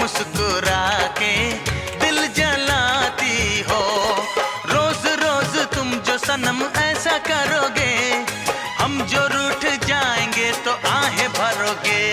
मुस्कुरा के दिल जलाती हो। रोज रोज तुम जो सनम ऐसा करोगे, हम जो रूठ जाएँगे तो आहे भरोगे।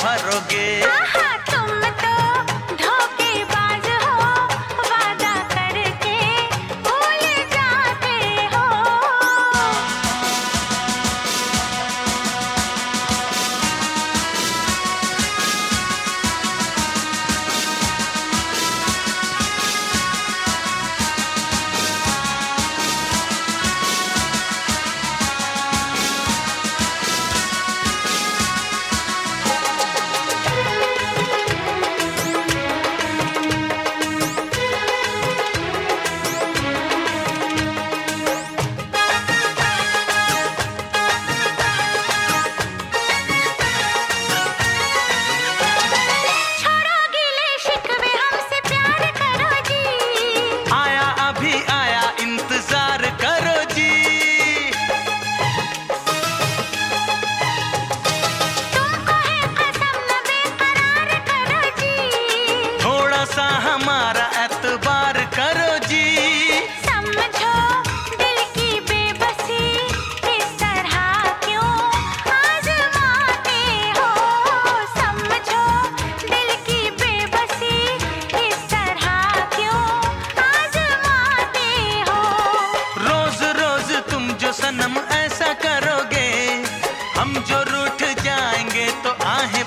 आहें भरोगे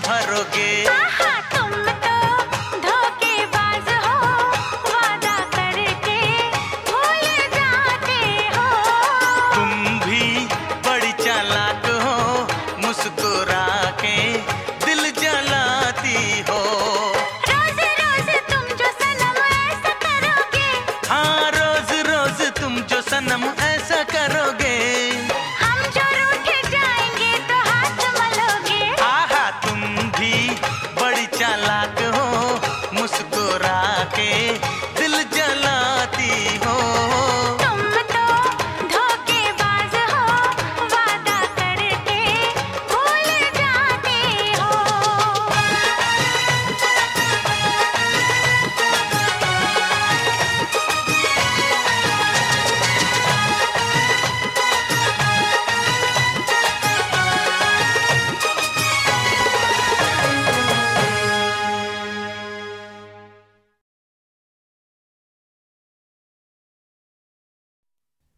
भरोगे